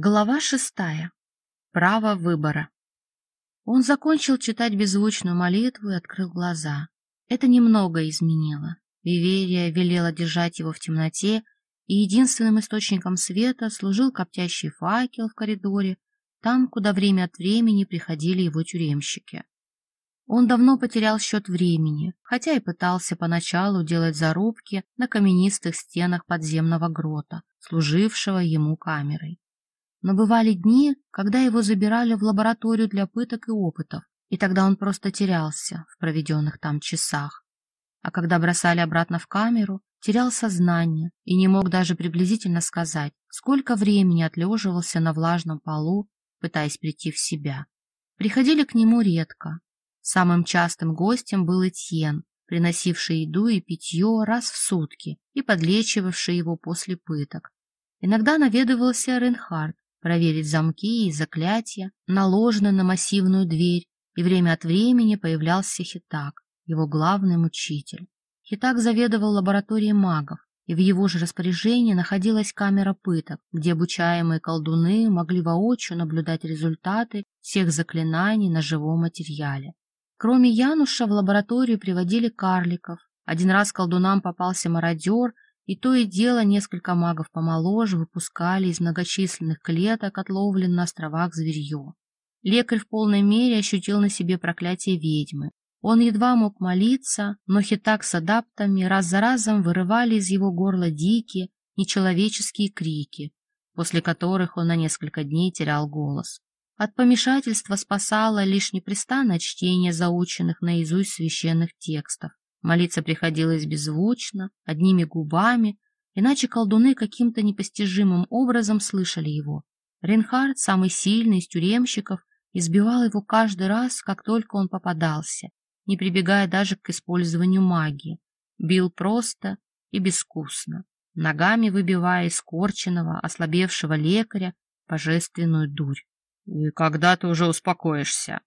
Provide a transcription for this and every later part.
Глава шестая. Право выбора. Он закончил читать беззвучную молитву и открыл глаза. Это немного изменило. Виверия велела держать его в темноте, и единственным источником света служил коптящий факел в коридоре, там, куда время от времени приходили его тюремщики. Он давно потерял счет времени, хотя и пытался поначалу делать зарубки на каменистых стенах подземного грота, служившего ему камерой. Но бывали дни, когда его забирали в лабораторию для пыток и опытов, и тогда он просто терялся в проведенных там часах. А когда бросали обратно в камеру, терял сознание и не мог даже приблизительно сказать, сколько времени отлеживался на влажном полу, пытаясь прийти в себя. Приходили к нему редко. Самым частым гостем был Этьен, приносивший еду и питье раз в сутки и подлечивавший его после пыток. Иногда наведывался Ренхард, проверить замки и заклятия, наложенные на массивную дверь, и время от времени появлялся Хитак, его главный мучитель. Хитак заведовал лабораторией магов, и в его же распоряжении находилась камера пыток, где обучаемые колдуны могли воочию наблюдать результаты всех заклинаний на живом материале. Кроме Януша в лабораторию приводили карликов. Один раз колдунам попался мародер, и то и дело несколько магов помоложе выпускали из многочисленных клеток отловленное на островах зверье. Лекарь в полной мере ощутил на себе проклятие ведьмы. Он едва мог молиться, но хитак с адаптами раз за разом вырывали из его горла дикие, нечеловеческие крики, после которых он на несколько дней терял голос. От помешательства спасало лишь непрестанное чтение заученных наизусть священных текстов. Молиться приходилось беззвучно, одними губами, иначе колдуны каким-то непостижимым образом слышали его. Ренхард, самый сильный из тюремщиков, избивал его каждый раз, как только он попадался, не прибегая даже к использованию магии. Бил просто и безвкусно, ногами выбивая из корченного, ослабевшего лекаря божественную дурь. — И когда ты уже успокоишься?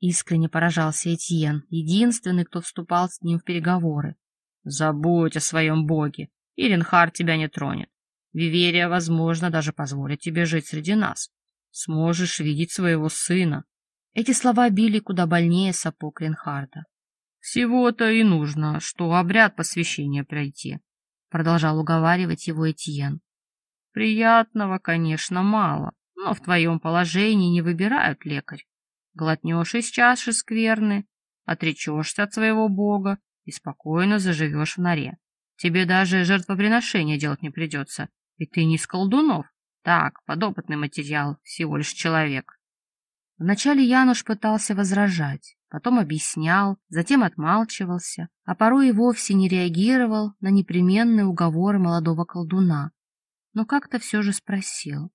Искренне поражался Этьен, единственный, кто вступал с ним в переговоры. «Забудь о своем боге, и Ренхард тебя не тронет. Виверия, возможно, даже позволит тебе жить среди нас. Сможешь видеть своего сына». Эти слова били куда больнее сапог Ренхарда. «Всего-то и нужно, что обряд посвящения пройти», — продолжал уговаривать его Этьен. «Приятного, конечно, мало, но в твоем положении не выбирают лекарь. Глотнешь из чаши скверны, отречешься от своего бога и спокойно заживешь в норе. Тебе даже жертвоприношения делать не придется, и ты не из колдунов. Так, подопытный материал, всего лишь человек. Вначале Януш пытался возражать, потом объяснял, затем отмалчивался, а порой и вовсе не реагировал на непременные уговоры молодого колдуна. Но как-то все же спросил.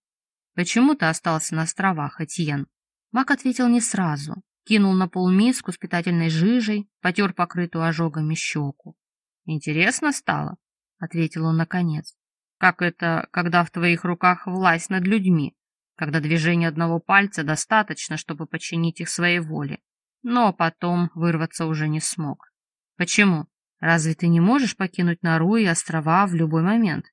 «Почему ты остался на островах, Этьен?» Мак ответил не сразу. Кинул на пол миску с питательной жижей, потер покрытую ожогами щеку. «Интересно стало?» — ответил он наконец. «Как это, когда в твоих руках власть над людьми, когда движение одного пальца достаточно, чтобы подчинить их своей воле, но потом вырваться уже не смог? Почему? Разве ты не можешь покинуть нору и острова в любой момент?»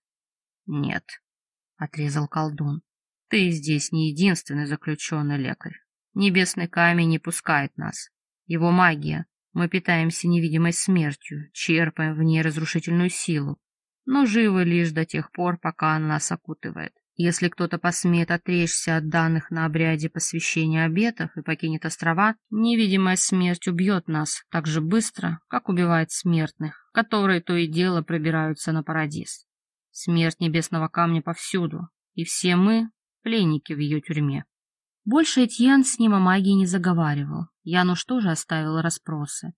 «Нет», — отрезал колдун. «Ты здесь не единственный заключенный лекарь. Небесный камень не пускает нас. Его магия. Мы питаемся невидимой смертью, черпаем в ней разрушительную силу, но живы лишь до тех пор, пока она нас окутывает. Если кто-то посмеет отречься от данных на обряде посвящения обетов и покинет острова, невидимая смерть убьет нас так же быстро, как убивает смертных, которые то и дело пробираются на парадиз. Смерть небесного камня повсюду, и все мы — пленники в ее тюрьме. Больше Этьен с ним о магии не заговаривал. Януш тоже оставил расспросы.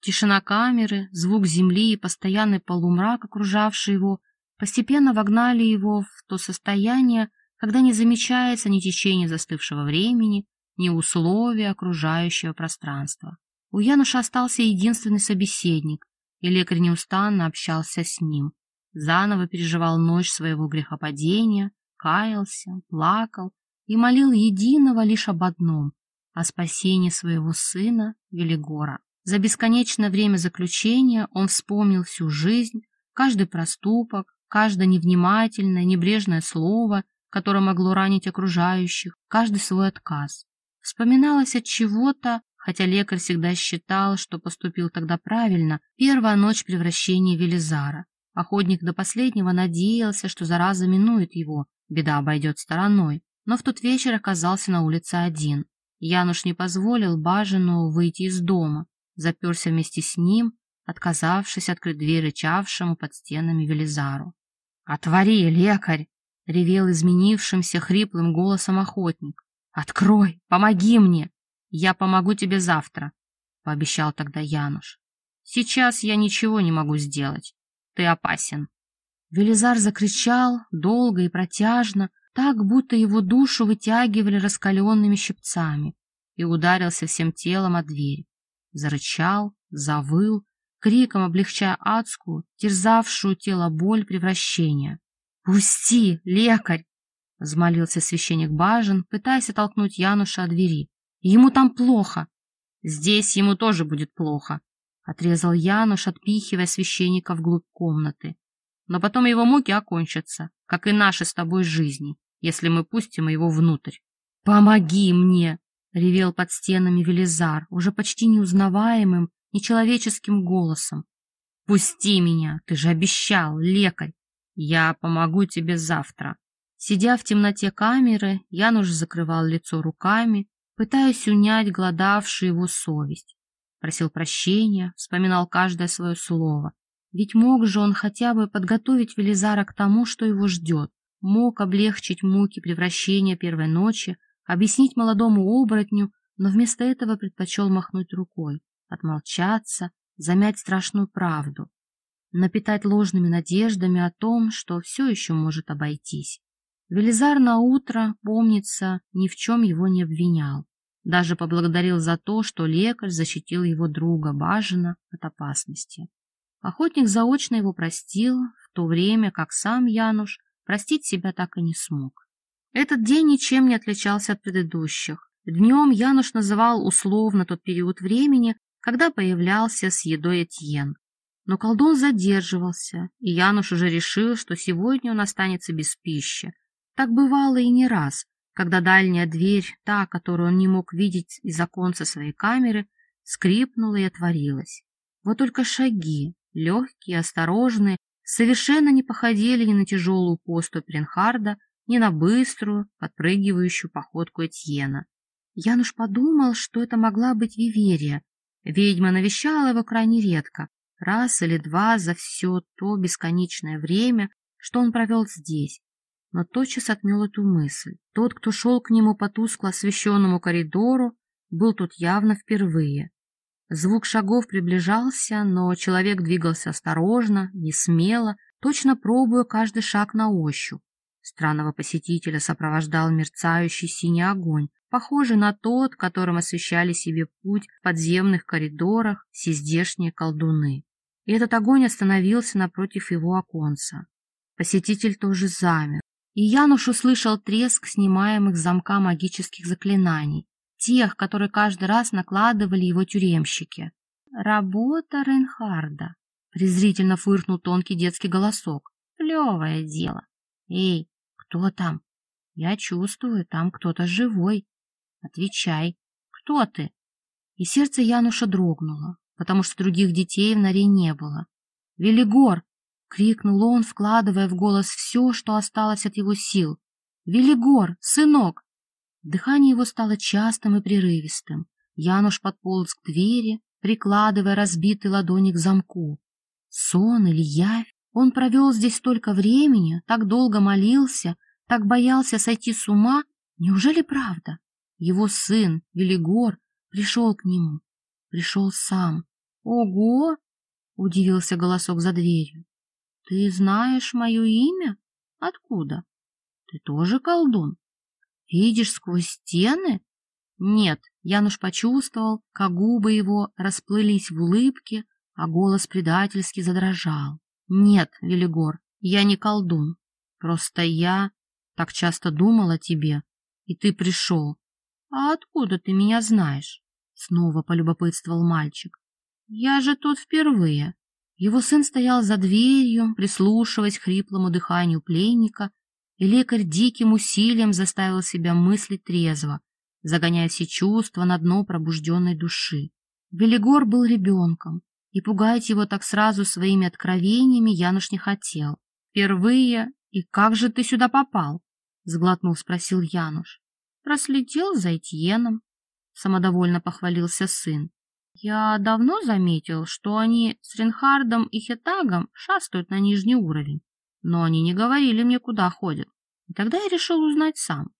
Тишина камеры, звук земли и постоянный полумрак, окружавший его, постепенно вогнали его в то состояние, когда не замечается ни течение застывшего времени, ни условия окружающего пространства. У Януша остался единственный собеседник, и лекарь неустанно общался с ним. Заново переживал ночь своего грехопадения, каялся, плакал, и молил единого лишь об одном — о спасении своего сына Велигора. За бесконечное время заключения он вспомнил всю жизнь, каждый проступок, каждое невнимательное, небрежное слово, которое могло ранить окружающих, каждый свой отказ. Вспоминалось от чего-то, хотя лекарь всегда считал, что поступил тогда правильно, первая ночь превращения Велизара. Охотник до последнего надеялся, что зараза минует его, беда обойдет стороной, но в тот вечер оказался на улице один. Януш не позволил Бажину выйти из дома, заперся вместе с ним, отказавшись открыть дверь рычавшему под стенами Велизару. «Отвори, лекарь!» — ревел изменившимся хриплым голосом охотник. «Открой! Помоги мне! Я помогу тебе завтра!» — пообещал тогда Януш. «Сейчас я ничего не могу сделать. Ты опасен». Велизар закричал долго и протяжно, так, будто его душу вытягивали раскаленными щипцами, и ударился всем телом о дверь. Зарычал, завыл, криком облегчая адскую, терзавшую тело боль превращения. «Пусти, лекарь!» — взмолился священник Бажен, пытаясь оттолкнуть Януша от двери. «Ему там плохо!» «Здесь ему тоже будет плохо!» — отрезал Януш, отпихивая священника вглубь комнаты. «Но потом его муки окончатся, как и наши с тобой жизни, если мы пустим его внутрь». «Помоги мне!» — ревел под стенами Велизар, уже почти неузнаваемым, нечеловеческим голосом. «Пусти меня! Ты же обещал, лекарь! Я помогу тебе завтра!» Сидя в темноте камеры, Януш закрывал лицо руками, пытаясь унять гладавшую его совесть. Просил прощения, вспоминал каждое свое слово. Ведь мог же он хотя бы подготовить Велизара к тому, что его ждет. Мог облегчить муки превращения первой ночи, объяснить молодому оборотню, но вместо этого предпочел махнуть рукой отмолчаться, замять страшную правду, напитать ложными надеждами о том, что все еще может обойтись. Велизар на утро, помнится, ни в чем его не обвинял. Даже поблагодарил за то, что лекарь защитил его друга Бажина от опасности. Охотник заочно его простил, в то время как сам Януш простить себя так и не смог. Этот день ничем не отличался от предыдущих. Днем Януш называл условно тот период времени, когда появлялся с едой Этьен. Но колдун задерживался, и Януш уже решил, что сегодня он останется без пищи. Так бывало и не раз, когда дальняя дверь, та, которую он не мог видеть из оконца своей камеры, скрипнула и отворилась. Вот только шаги, легкие, осторожные, совершенно не походили ни на тяжелую поступь Ренхарда, ни на быструю, подпрыгивающую походку Этьена. Януш подумал, что это могла быть Виверия, Ведьма навещала его крайне редко, раз или два за все то бесконечное время, что он провел здесь, но тотчас отмел эту мысль. Тот, кто шел к нему по тускло освещенному коридору, был тут явно впервые. Звук шагов приближался, но человек двигался осторожно, не смело, точно пробуя каждый шаг на ощупь. Странного посетителя сопровождал мерцающий синий огонь, похожий на тот, которым освещали себе путь в подземных коридорах сиздешние колдуны. И этот огонь остановился напротив его оконца. Посетитель тоже замер, и Януш услышал треск снимаемых с замка магических заклинаний, тех, которые каждый раз накладывали его тюремщики. «Работа Рейнхарда», — презрительно фыркнул тонкий детский голосок. «Плевое дело. Эй, кто там? Я чувствую, там кто-то живой. Отвечай, кто ты? И сердце Януша дрогнуло, потому что других детей в норе не было. «Велигор!» — крикнул он, вкладывая в голос все, что осталось от его сил. «Велигор! Сынок!» Дыхание его стало частым и прерывистым. Януш подполз к двери, прикладывая разбитый ладони к замку. Сон или явь? Он провел здесь столько времени, так долго молился, так боялся сойти с ума. Неужели правда? Его сын, Велигор, пришел к нему. Пришел сам. «Ого!» — удивился голосок за дверью. «Ты знаешь мое имя? Откуда? Ты тоже колдун? Видишь сквозь стены?» Нет, Януш почувствовал, как губы его расплылись в улыбке, а голос предательски задрожал. «Нет, Велигор, я не колдун. Просто я так часто думал о тебе, и ты пришел. «А откуда ты меня знаешь?» — снова полюбопытствовал мальчик. «Я же тут впервые». Его сын стоял за дверью, прислушиваясь к хриплому дыханию пленника, и лекарь диким усилием заставил себя мыслить трезво, загоняя все чувства на дно пробужденной души. Велигор был ребенком, и пугать его так сразу своими откровениями Януш не хотел. «Впервые? И как же ты сюда попал?» — сглотнув, спросил Януш. «Проследил за Этьеном», — самодовольно похвалился сын. «Я давно заметил, что они с Ренхардом и Хетагом шастают на нижний уровень, но они не говорили мне, куда ходят. И тогда я решил узнать сам.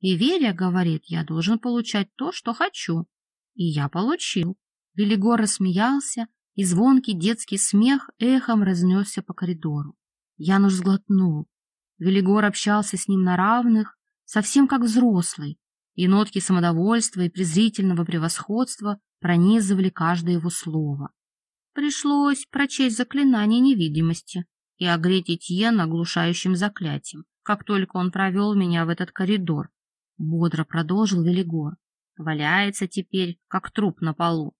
И Верия говорит, я должен получать то, что хочу. И я получил». Велигор рассмеялся, и звонкий детский смех эхом разнесся по коридору. Януш сглотнул. Велигор общался с ним на равных, совсем как взрослый, и нотки самодовольства и презрительного превосходства пронизывали каждое его слово. Пришлось прочесть заклинание невидимости и огреть Этьена оглушающим заклятием, как только он провел меня в этот коридор. Бодро продолжил Велигор. Валяется теперь, как труп на полу.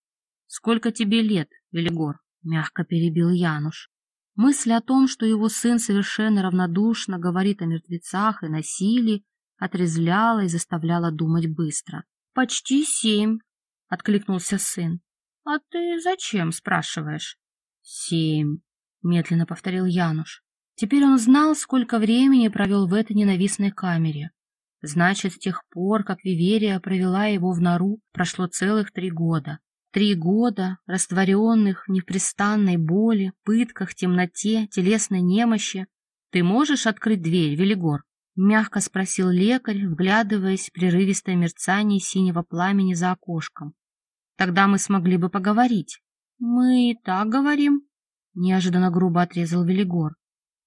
Сколько тебе лет, Велигор? Мягко перебил Януш. Мысль о том, что его сын совершенно равнодушно говорит о мертвецах и насилии, отрезвляла и заставляла думать быстро. «Почти семь», — откликнулся сын. «А ты зачем?» — спрашиваешь. «Семь», — медленно повторил Януш. Теперь он знал, сколько времени провел в этой ненавистной камере. Значит, с тех пор, как Виверия провела его в нору, прошло целых три года. Три года, растворенных в непрестанной боли, пытках, темноте, телесной немощи. Ты можешь открыть дверь, Велигор? Мягко спросил лекарь, вглядываясь в прерывистое мерцание синего пламени за окошком. Тогда мы смогли бы поговорить. Мы и так говорим, неожиданно грубо отрезал Велигор.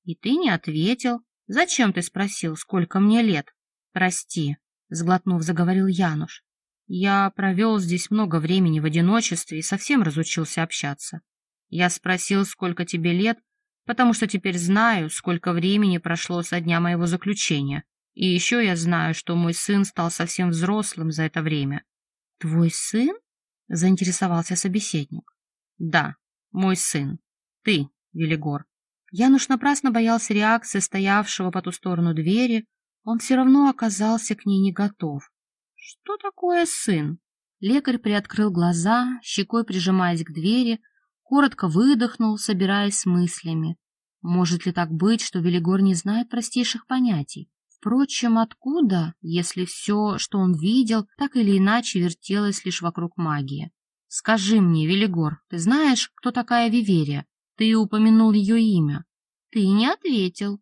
И ты не ответил. Зачем ты спросил, сколько мне лет? Прости, сглотнув, заговорил Януш. Я провел здесь много времени в одиночестве и совсем разучился общаться. Я спросил, сколько тебе лет, потому что теперь знаю, сколько времени прошло со дня моего заключения. И еще я знаю, что мой сын стал совсем взрослым за это время. — Твой сын? — заинтересовался собеседник. — Да, мой сын. Ты, Велигор. Януш напрасно боялся реакции стоявшего по ту сторону двери, он все равно оказался к ней не готов. Что такое сын? Лекарь приоткрыл глаза, щекой прижимаясь к двери, коротко выдохнул, собираясь с мыслями. Может ли так быть, что Велигор не знает простейших понятий? Впрочем, откуда, если все, что он видел, так или иначе вертелось лишь вокруг магии? Скажи мне, Велигор, ты знаешь, кто такая Виверия? Ты упомянул ее имя. Ты не ответил.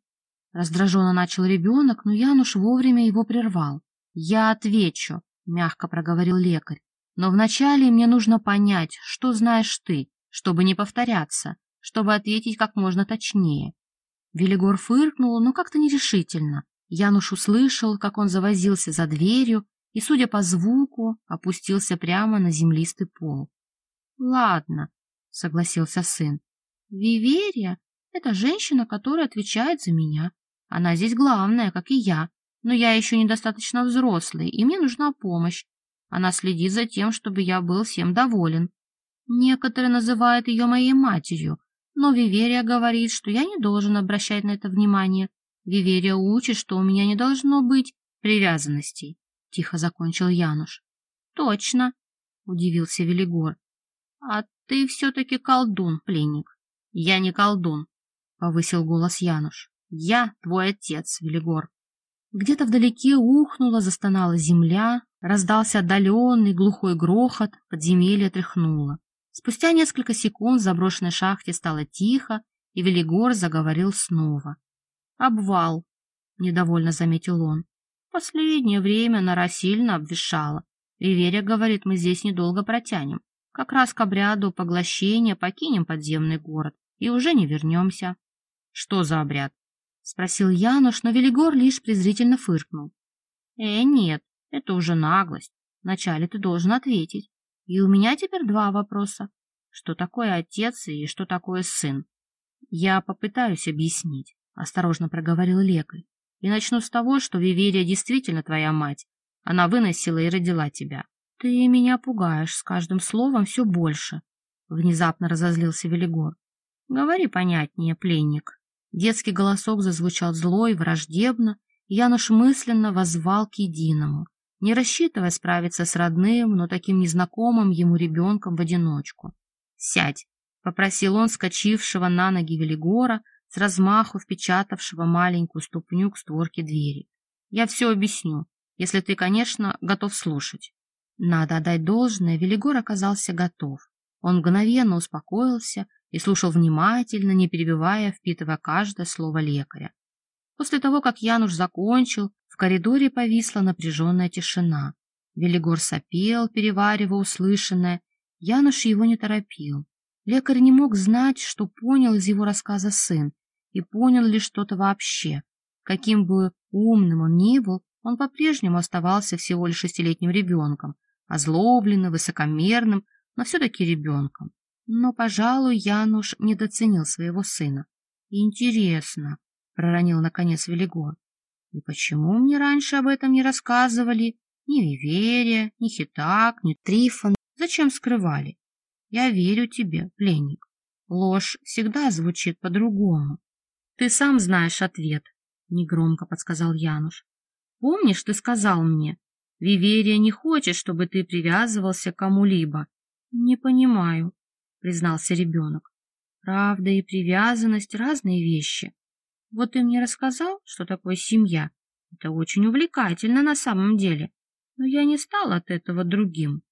Раздраженно начал ребенок, но Януш вовремя его прервал. «Я отвечу», — мягко проговорил лекарь. «Но вначале мне нужно понять, что знаешь ты, чтобы не повторяться, чтобы ответить как можно точнее». Велигор фыркнул, но как-то нерешительно. Януш услышал, как он завозился за дверью и, судя по звуку, опустился прямо на землистый пол. «Ладно», — согласился сын. «Виверия — это женщина, которая отвечает за меня. Она здесь главная, как и я, но я еще недостаточно взрослый, и мне нужна помощь. Она следит за тем, чтобы я был всем доволен. Некоторые называют ее моей матерью, но Виверия говорит, что я не должен обращать на это внимание. Виверия учит, что у меня не должно быть привязанностей, — тихо закончил Януш. — Точно, — удивился Велигор. — А ты все-таки колдун, пленник. — Я не колдун, — повысил голос Януш. — Я твой отец, Велигор. Где-то вдалеке ухнула, застонала земля, раздался отдаленный глухой грохот, подземелье тряхнуло. Спустя несколько секунд в заброшенной шахте стало тихо, и Велигор заговорил снова. «Обвал», — недовольно заметил он. «Последнее время нора сильно обвешала. Риверия говорит, мы здесь недолго протянем. Как раз к обряду поглощения покинем подземный город и уже не вернемся». «Что за обряд?» — спросил Януш, но Велигор лишь презрительно фыркнул. — Э, нет, это уже наглость. Вначале ты должен ответить. И у меня теперь два вопроса. Что такое отец и что такое сын? Я попытаюсь объяснить, — осторожно проговорил лекарь. И начну с того, что Виверия действительно твоя мать. Она выносила и родила тебя. Ты меня пугаешь с каждым словом все больше, — внезапно разозлился Велигор. Говори понятнее, пленник. Детский голосок зазвучал зло и враждебно, Януш мысленно возвал к единому, не рассчитывая справиться с родным, но таким незнакомым ему ребенком в одиночку. «Сядь!» — попросил он скачившего на ноги Велигора, с размаху впечатавшего маленькую ступню к створке двери. «Я все объясню, если ты, конечно, готов слушать». Надо отдать должное, Велигор оказался готов. Он мгновенно успокоился и слушал внимательно, не перебивая, впитывая каждое слово лекаря. После того, как Януш закончил, в коридоре повисла напряженная тишина. Велигор сопел, переваривая услышанное. Януш его не торопил. Лекарь не мог знать, что понял из его рассказа сын, и понял ли что-то вообще. Каким бы умным он ни был, он по-прежнему оставался всего лишь шестилетним ребенком, озлобленным, высокомерным, но все-таки ребенком. Но, пожалуй, Януш недооценил своего сына. «Интересно», — проронил наконец Велигор, «и почему мне раньше об этом не рассказывали? Ни Виверия, ни Хитак, ни Трифон. Зачем скрывали? Я верю тебе, пленник. Ложь всегда звучит по-другому. Ты сам знаешь ответ, — негромко подсказал Януш. Помнишь, ты сказал мне, Виверия не хочет, чтобы ты привязывался к кому-либо. Не понимаю, признался ребенок. Правда и привязанность — разные вещи. Вот ты мне рассказал, что такое семья. Это очень увлекательно на самом деле. Но я не стал от этого другим.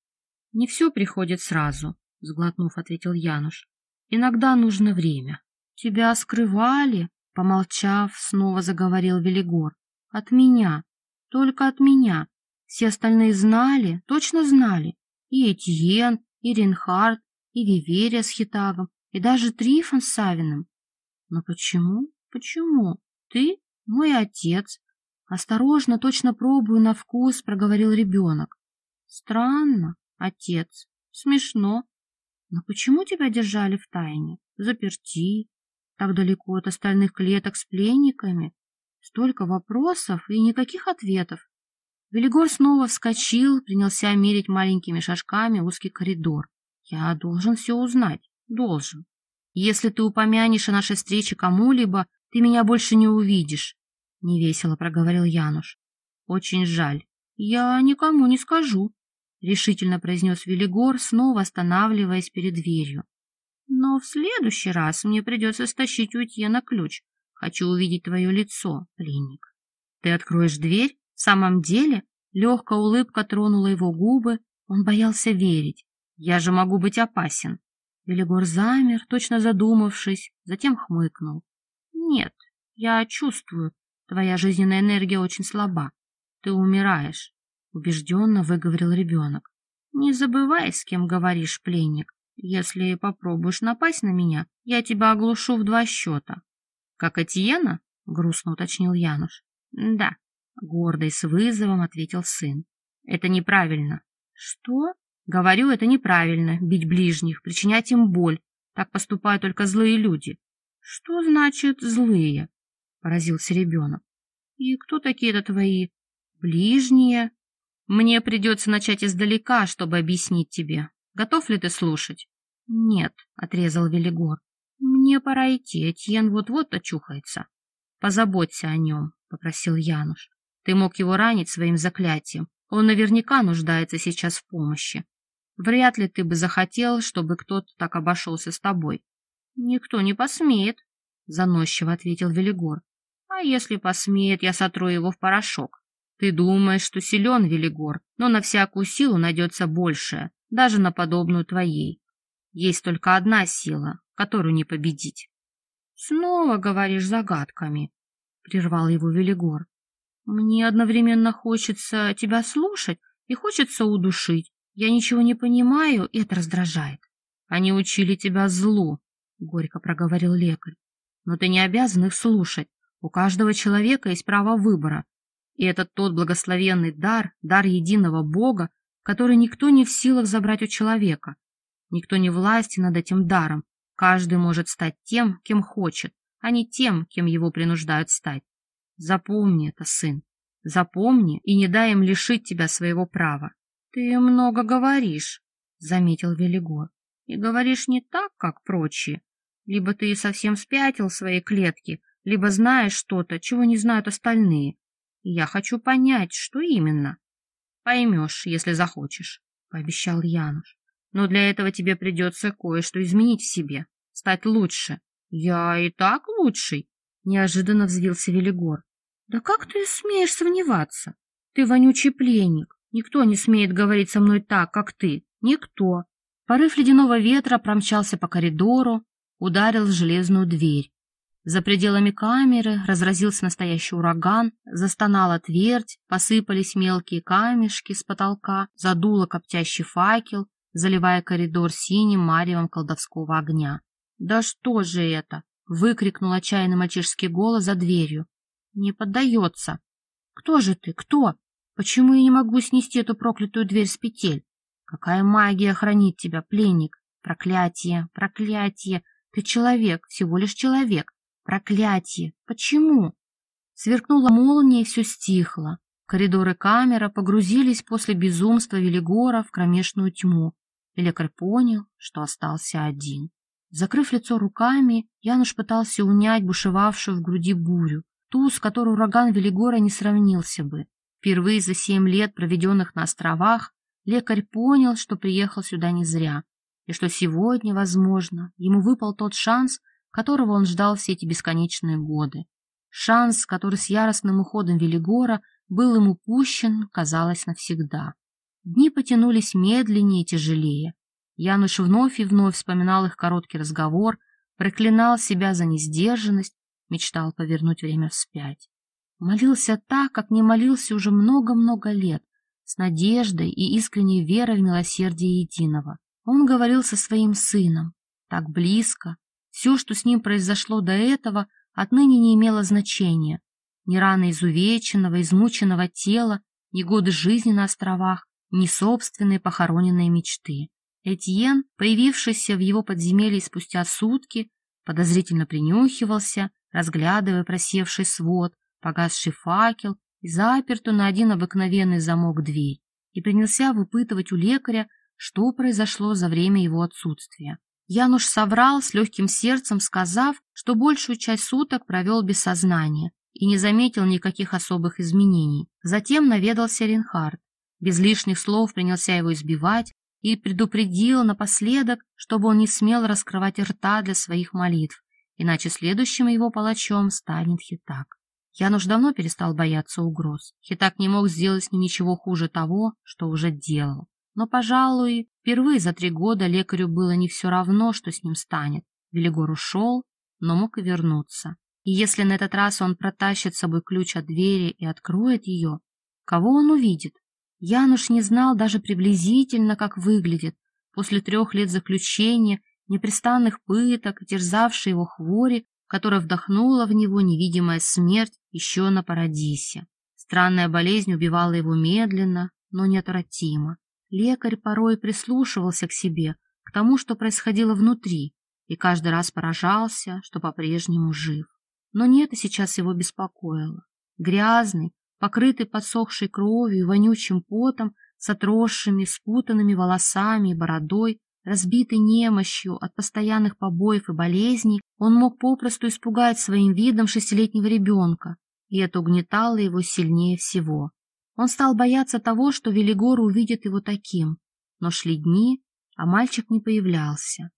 Не все приходит сразу, — сглотнув, ответил Януш. Иногда нужно время. Тебя скрывали, — помолчав, снова заговорил Велигор. От меня, только от меня. Все остальные знали, точно знали. И Этьен, и Ренхард, и Виверия с Хитагом, и даже Трифон с Савиным. Но почему? Почему? Ты мой отец. Осторожно, точно пробую на вкус, проговорил ребенок. Странно, отец. Смешно. Но почему тебя держали в тайне? Заперти, так далеко от остальных клеток с пленниками? Столько вопросов и никаких ответов. Велигор снова вскочил, принялся мерить маленькими шажками узкий коридор. Я должен все узнать. Должен. Если ты упомянешь о нашей встрече кому-либо, ты меня больше не увидишь. Невесело проговорил Януш. Очень жаль. Я никому не скажу, решительно произнес Велигор, снова останавливаясь перед дверью. Но в следующий раз мне придется стащить у Этьена ключ. Хочу увидеть твое лицо, пленник. Ты откроешь дверь? В самом деле, легкая улыбка тронула его губы, он боялся верить. Я же могу быть опасен. Велигор замер, точно задумавшись, затем хмыкнул. Нет, я чувствую, твоя жизненная энергия очень слаба. Ты умираешь, убежденно выговорил ребенок. Не забывай, с кем говоришь, пленник. Если попробуешь напасть на меня, я тебя оглушу в два счета. Как Этьена? грустно уточнил Януш. Да, Гордый с вызовом ответил сын. Это неправильно. Что? Говорю, это неправильно, бить ближних, причинять им боль. Так поступают только злые люди. Что значит злые? Поразился ребенок. И кто такие-то твои ближние? Мне придется начать издалека, чтобы объяснить тебе. Готов ли ты слушать? Нет, отрезал Велигор. Мне пора идти, Этьен вот-вот очухается. Позаботься о нем, попросил Януш. Ты мог его ранить своим заклятием. Он наверняка нуждается сейчас в помощи. Вряд ли ты бы захотел, чтобы кто-то так обошелся с тобой. — Никто не посмеет, — заносчиво ответил Велигор. — А если посмеет, я сотру его в порошок. Ты думаешь, что силен Велигор, но на всякую силу найдется большая, даже на подобную твоей. Есть только одна сила, которую не победить. — Снова говоришь загадками, — прервал его Велигор. Мне одновременно хочется тебя слушать и хочется удушить. Я ничего не понимаю, и это раздражает. Они учили тебя злу, — горько проговорил лекарь. Но ты не обязан их слушать. У каждого человека есть право выбора. И это тот благословенный дар, дар единого Бога, который никто не в силах забрать у человека. Никто не власти над этим даром. Каждый может стать тем, кем хочет, а не тем, кем его принуждают стать. Запомни это, сын. Запомни и не дай им лишить тебя своего права. — Ты много говоришь, — заметил Велигор. — И говоришь не так, как прочие. Либо ты совсем спятил в своей клетке, либо знаешь что-то, чего не знают остальные. Я хочу понять, что именно. Поймешь, если захочешь, — пообещал Януш. Но для этого тебе придется кое-что изменить в себе, стать лучше. Я и так лучший, — неожиданно взвился Велигор. Да как ты смеешь сомневаться? Ты вонючий пленник. Никто не смеет говорить со мной так, как ты. Никто. Порыв ледяного ветра промчался по коридору, ударил в железную дверь. За пределами камеры разразился настоящий ураган, застонала твердь, посыпались мелкие камешки с потолка, задуло коптящий факел, заливая коридор синим маревом колдовского огня. «Да что же это?» — выкрикнул отчаянный мальчишеский голос за дверью. «Не поддается!» «Кто же ты? Кто? Почему я не могу снести эту проклятую дверь с петель? Какая магия хранит тебя, пленник? Проклятие, проклятие! Ты человек, всего лишь человек. Проклятие! Почему? Сверкнула молния, и все стихло. Коридоры камера погрузились после безумства Велигора в кромешную тьму, и лекарь понял, что остался один. Закрыв лицо руками, Януш пытался унять бушевавшую в груди бурю, ту, с которой ураган Велигора не сравнился бы. Впервые за семь лет, проведенных на островах, лекарь понял, что приехал сюда не зря, и что сегодня, возможно, ему выпал тот шанс, которого он ждал все эти бесконечные годы. Шанс, который с яростным уходом Велигора был ему пущен, казалось, навсегда. Дни потянулись медленнее и тяжелее. Януш вновь и вновь вспоминал их короткий разговор, проклинал себя за несдержанность, мечтал повернуть время вспять. Молился так, как не молился уже много-много лет, с надеждой и искренней верой в милосердие единого. Он говорил со своим сыном, так близко, все, что с ним произошло до этого, отныне не имело значения. Ни раны изувеченного, измученного тела, ни годы жизни на островах, ни собственные похороненные мечты. Этьен, появившийся в его подземелье спустя сутки, подозрительно принюхивался, разглядывая просевший свод, погасший факел и запертую на один обыкновенный замок дверь, и принялся выпытывать у лекаря, что произошло за время его отсутствия. Януш соврал с легким сердцем, сказав, что большую часть суток провел без сознания и не заметил никаких особых изменений. Затем наведался Ренхард. Без лишних слов принялся его избивать и предупредил напоследок, чтобы он не смел раскрывать рта для своих молитв, иначе следующим его палачом станет Хитак. Януш давно перестал бояться угроз. Хитак не мог сделать с ним ничего хуже того, что уже делал. Но, пожалуй, впервые за три года лекарю было не все равно, что с ним станет. Велигор ушел, но мог и вернуться. И если на этот раз он протащит с собой ключ от двери и откроет ее, кого он увидит? Януш не знал даже приблизительно, как выглядит. После трех лет заключения, непрестанных пыток, терзавшей его хвори, которая вдохнула в него невидимая смерть еще на Парадисе. Странная болезнь убивала его медленно, но неотвратимо. Лекарь порой прислушивался к себе, к тому, что происходило внутри, и каждый раз поражался, что по-прежнему жив. Но не это сейчас его беспокоило. Грязный, покрытый подсохшей кровью вонючим потом, с отросшими, спутанными волосами и бородой, разбитый немощью от постоянных побоев и болезней, он мог попросту испугать своим видом шестилетнего ребенка, и это угнетало его сильнее всего. Он стал бояться того, что Велигор увидит его таким. Но шли дни, а мальчик не появлялся.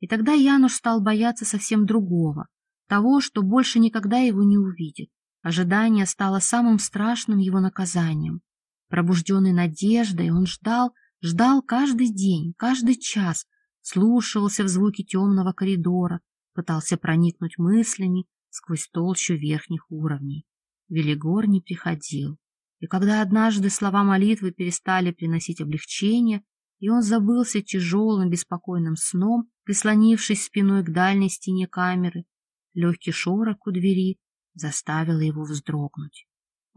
И тогда Януш стал бояться совсем другого, того, что больше никогда его не увидит. Ожидание стало самым страшным его наказанием. Пробужденный надеждой, он ждал, ждал каждый день, каждый час, слушался в звуки темного коридора, пытался проникнуть мыслями сквозь толщу верхних уровней. Велигор не приходил. И когда однажды слова молитвы перестали приносить облегчение, и он забылся тяжелым беспокойным сном, прислонившись спиной к дальней стене камеры, легкий шорох у двери заставил его вздрогнуть.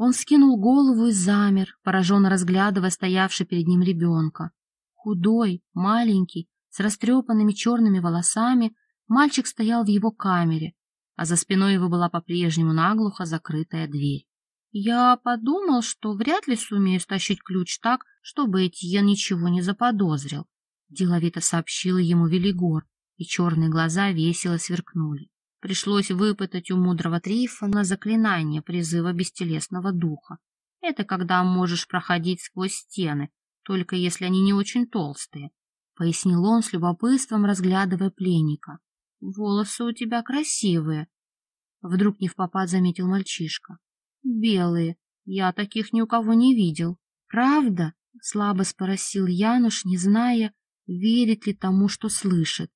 Он скинул голову и замер, пораженно разглядывая стоявший перед ним ребенка. Худой, маленький, с растрепанными черными волосами, мальчик стоял в его камере, а за спиной его была по-прежнему наглухо закрытая дверь. Я подумал, что вряд ли сумею стащить ключ так, чтобы Этьен ничего не заподозрил. Деловито сообщила ему Велигор, и черные глаза весело сверкнули. Пришлось выпытать у мудрого Трифона заклинание призыва бестелесного духа. Это когда можешь проходить сквозь стены, только если они не очень толстые, — пояснил он с любопытством, разглядывая пленника. — Волосы у тебя красивые, — вдруг не в попад заметил мальчишка. — Белые. Я таких ни у кого не видел. — Правда? — слабо спросил Януш, не зная, верит ли тому, что слышит.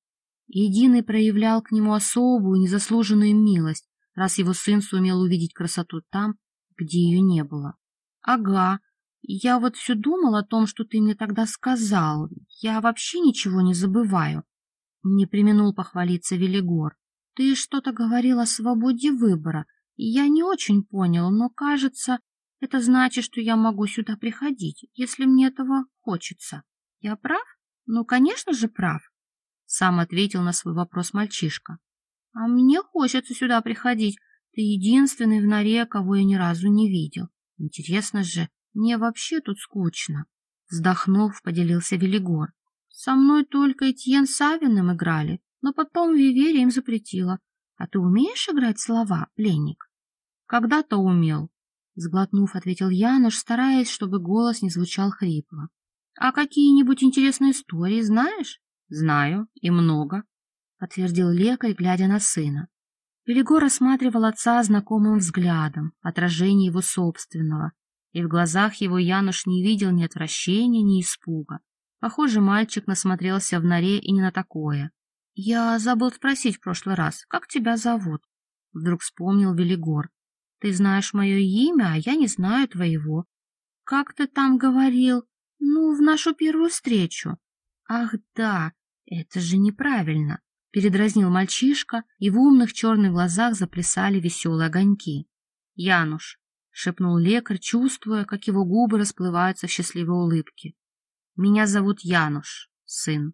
Единый проявлял к нему особую, незаслуженную милость, раз его сын сумел увидеть красоту там, где ее не было. — Ага, я вот все думал о том, что ты мне тогда сказал. Я вообще ничего не забываю. Не применул похвалиться Велигор. Ты что-то говорил о свободе выбора, я не очень понял, но, кажется, это значит, что я могу сюда приходить, если мне этого хочется. Я прав? Ну, конечно же, прав. Сам ответил на свой вопрос мальчишка. А мне хочется сюда приходить. Ты единственный в норе, кого я ни разу не видел. Интересно же, мне вообще тут скучно. Вздохнув, поделился Велигор. Со мной только Этьен Савиным играли, но потом Виверия им запретила. А ты умеешь играть слова, пленник? Когда-то умел. Сглотнув, ответил Януш, стараясь, чтобы голос не звучал хрипло. А какие-нибудь интересные истории знаешь? Знаю, и много, подтвердил лекарь, глядя на сына. Велигор рассматривал отца знакомым взглядом, отражение его собственного, и в глазах его Януш не видел ни отвращения, ни испуга. Похоже, мальчик насмотрелся в норе и не на такое. — Я забыл спросить в прошлый раз, как тебя зовут? — вдруг вспомнил Велигор. — Ты знаешь мое имя, а я не знаю твоего. — Как ты там говорил? Ну, в нашу первую встречу. — Ах, да, «Это же неправильно!» — передразнил мальчишка, и в умных черных глазах заплясали веселые огоньки. «Януш!» — шепнул лекарь, чувствуя, как его губы расплываются в счастливой улыбке. «Меня зовут Януш, сын».